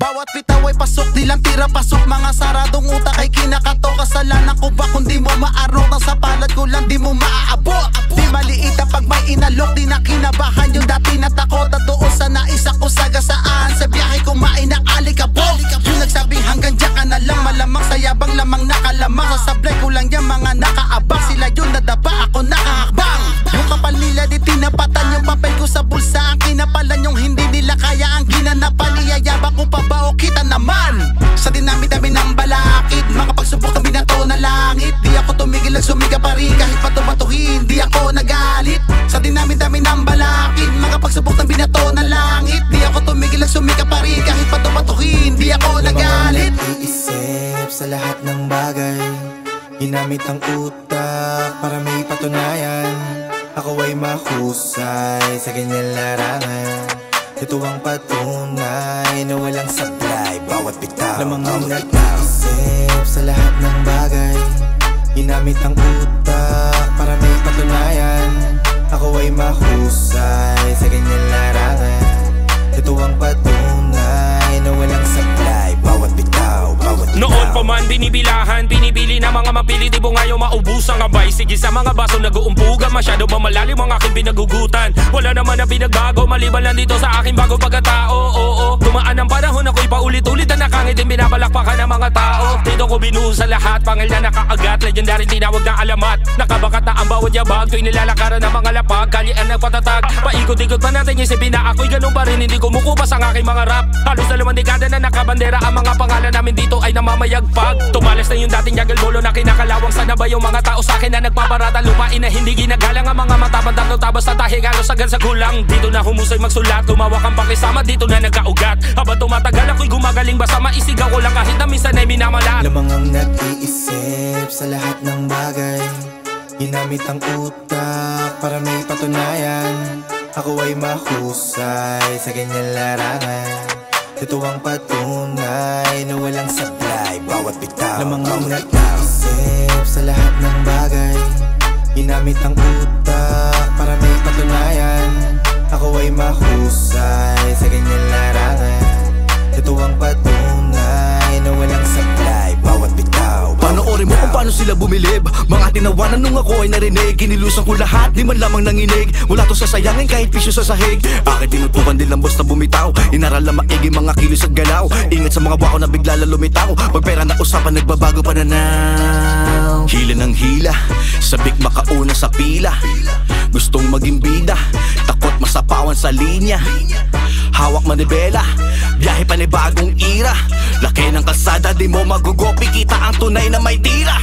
Bawat bitaw ay pasok, di lang tira pasok. Mga saradong utak ay kinakato Kasalanan ko ba kung di mo maarok Nang sa palad ko lang di mo maaabot? Di maliit ang pag may inalok Di na kinabahan yung dati na takot. At doon sa nais ako sagasaan Sa biyahe kumain ng alikabok. Yung nagsabing hanggang dyan ka na lang Malamang sa yabang lamang nakalamang. Sa sablay ko lang yung mga nakaabang Ginamit ang utak para may patunayan. Ako ay mahusay sa ganyan larangan. Ito ang patunay na walang sablay. Bawat bitaw Lamang ang nag-isip sa lahat ng bagay. Ginamit ang utak binibilahan, pinipili na mga mapili Di mo ngayon maubos ang abay Sige sa mga baso nag-uumpugan. Masyado ba malalim ang aking pinagugutan? Wala naman na pinagbago Maliban lang dito sa aking bago pagkatao. Oo, dumaan ang panahon ako'y paulit-ulit Na nakangitin binabalaklakan ng mga tao. Dito ko binuhos sa lahat Pangil na nakaagat Legendary tinawag na alamat Nakabakat na ang bawat yabag Tuwing nilalakaran ng mga lapag. Kali ang nagpatatag Paikot-ikot pa natin isipin na ako'y ganun pa rin. Hindi kumukupas ang aking mga rap. Halos dalawang dekada na nakabandera Ang mga pangalan namin dito ay namamayagpag Tumalas na yung dating yagal bolo na kinakalawang Sana ba yung mga tao sa akin na nagpaparata? Lupain na hindi ginagalang ang mga matabang Tatlo tabas na tahi galos agad sa gulang. Dito na humusay magsulat Lumawak ang pakisama dito na nagkaugat. Habang tumatagal ako'y gumagaling Basta maisigaw ko lang kahit na minsan ay minamalat. Lamang ang nag-iisip sa lahat ng bagay Ginamit ang utak para may patunayan. Ako ay mahusay sa ganyan larangan. Ito ang patunay na walang sablay. Bawat bitaw Lamang ang nag-iisip sa lahat ng bagay. Ginamit ang sila bumilib. Mga tinawanan nung ako ay narinig. Kinilusan ko lahat, di man lamang nanginig. Wala to sasayangin kahit pisyo sa sahig. Akin tinutukan din lang basta bumitaw? Inaral na maigi mga kilos at galaw. Ingat sa mga wako na bigla lang lumitaw. Pag pera na usapan, nagbabago pa na now Hila ng hila, sabik makauna sa pila. Gustong maging bida, takot masapawan sa linya Hawak manibela, biyahe pa ni bagong ira. Laki ng kalsada, di mo magugopi Kita ang tunay na may tira.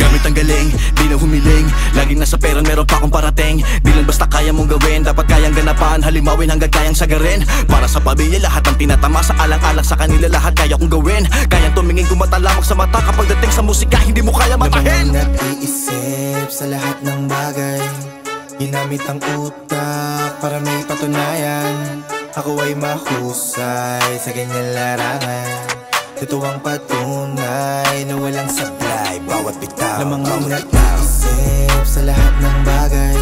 Gamit ang galing, di na humiling. Laging nasa perang meron pa akong parating. Di lang basta kaya mong gawin Dapat kayang ganapan, halimawin hanggang kayang sagarin. Para sa pamilya lahat ang tinatama. Sa alang-alang sa kanila lahat kaya kong gawin. Kayang tumingin kumata lamang sa mata. Kapag dating sa musika, hindi mo kaya matahin. Ang nag-iisip sa lahat ng bagay. Ginamit ang utak para may patunayan Ako ay mahusay sa ganyan larangan. Ito ang patunay na walang sablay. Bawat bitaw Lamang ang nag-iisip sa lahat ng bagay.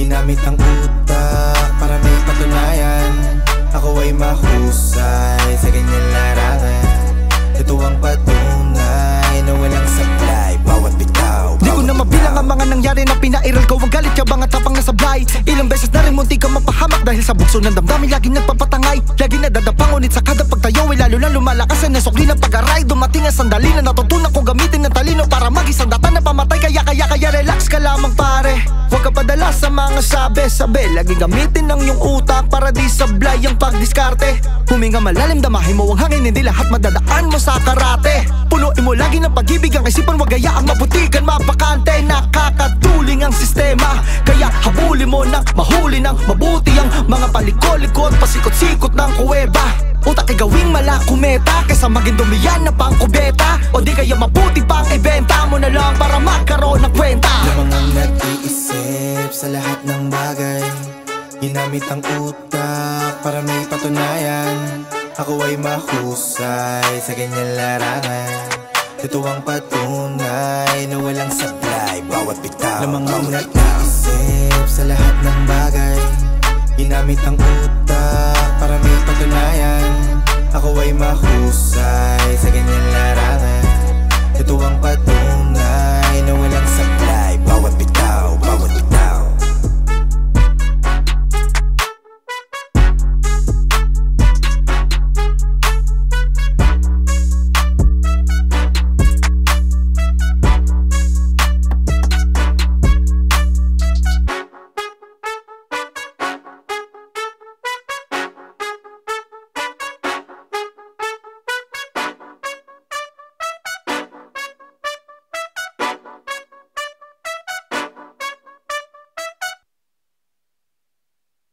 Ginamit ang utak para may patunayan. Ako ay mahusay sa ganyan larangan. Ito ang patunay na walang sablay. Bawat bitaw Di ko na mabilang ang mga nangyari na pinairal sablay Ilang beses na rin munti ka mapahamak Dahil sa bukso ng damdamin laging nagpapatangay Lagi nadadapang ngunit sa kada pagtayo Ay lalo na lumalakas ang nasukli ng pag-aray Dumating ang sandali na natutunan ko gamitin ng talino Para mag-isang data na pamatay. Kaya kaya kaya relax ka lamang pare. Huwag ka padala sa mga sabi-sabi Lagi gamitin ang iyong utak Para di sablay ang pagdiskarte. Huminga malalim damahin mo ang hangin Hindi lahat madadaan mo sa karate. Punuin mo lagi ng pag-ibig Ang isipan wag gayaang mabutikan Mapakante. Nakakatuling ang sistema mo na mahuli ng mabuti Ang mga palikot-likot Pasikot-sikot ng kuweba. Utak ay gawing malakumeta Kaysa maging dumiyan na pang kubeta O di kaya mabuti pang ibenta mo na lang Para magkaroon ng kwenta. Lamang ang nag-iisip sa lahat ng bagay Ginamit ang utak para may patunayan. Ako ay mahusay sa ganyan larangan ito ang patunay na walang sablay. Bawat bitaw Lamang ang naisip sa lahat ng bagay. Ginamit ang utak para may patunayan. Ako ay mahusay sa ganyang larangan. Ito ang patunay